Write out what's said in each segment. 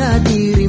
dirimu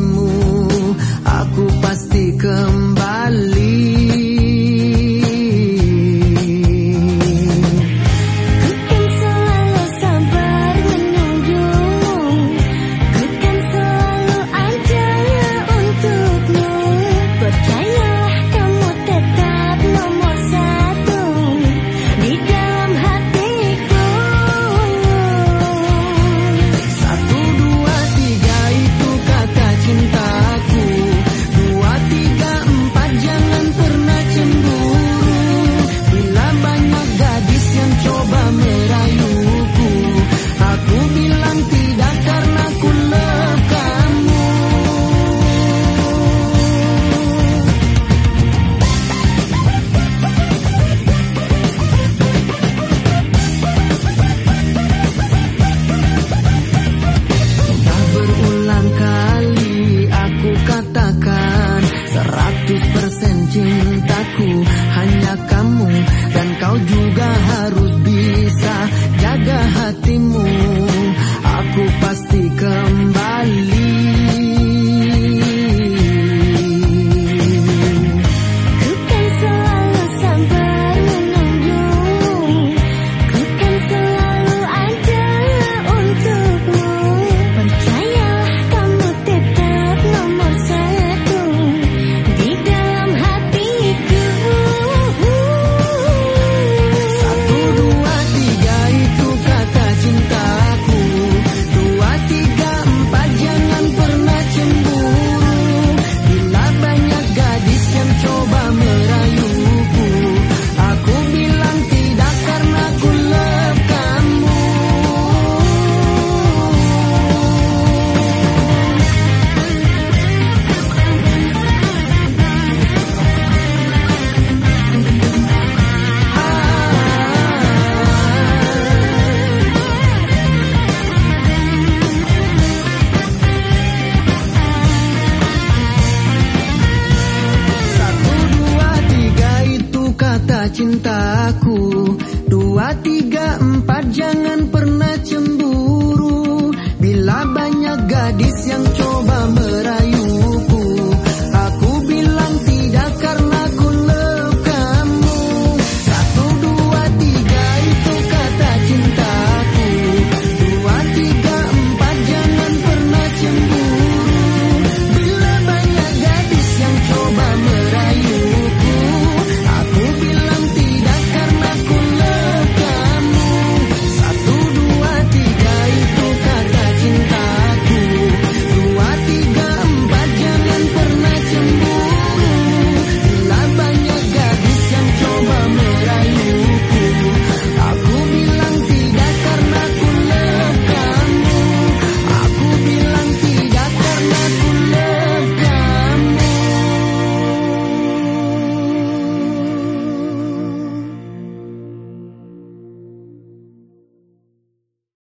cintaku. cintaku. Dua, tiga, empat jangan pernah cemburu. Bila banyak gadis yang coba